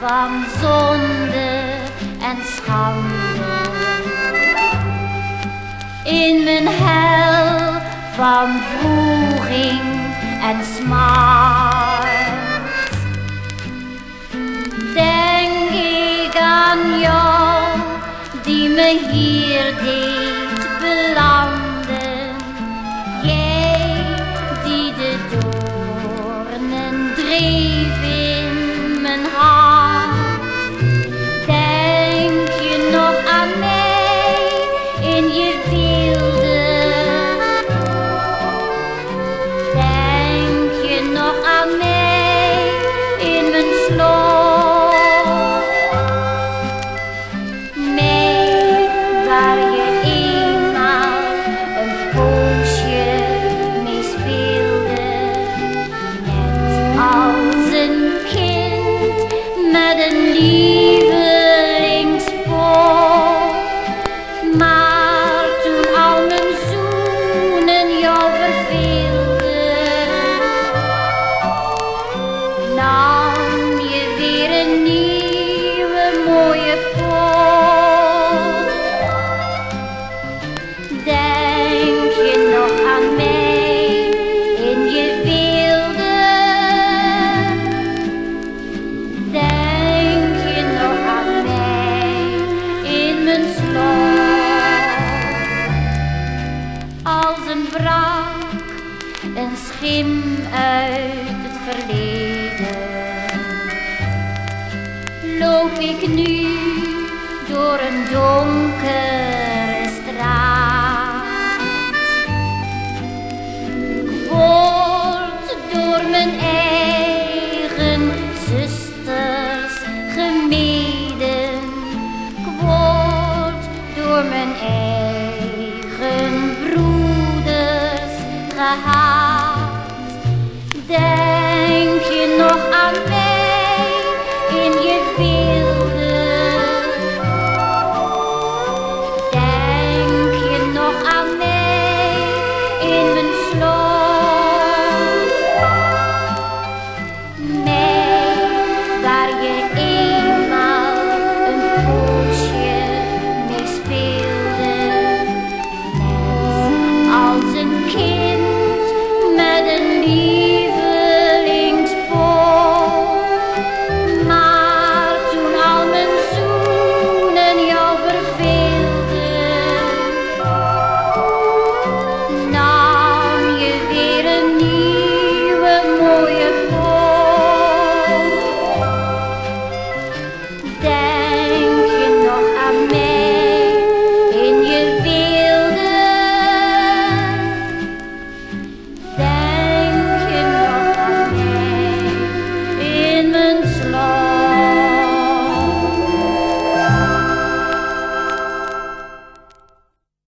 van zonde en schande. In mijn hel van vroeging en smart. Denk ik aan jou die me hier deed everybody. Uit het verleden. Loop ik nu door een donkere straat. Word door mijn eigen zusters gemeden. Ik door mijn eigen broeders gehaat. feel